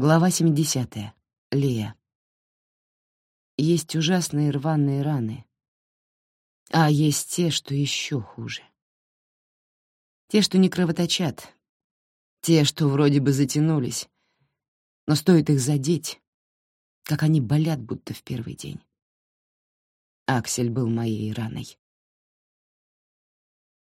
Глава 70. Лия. Есть ужасные рваные раны, а есть те, что еще хуже. Те, что не кровоточат, те, что вроде бы затянулись, но стоит их задеть, как они болят, будто в первый день. Аксель был моей раной.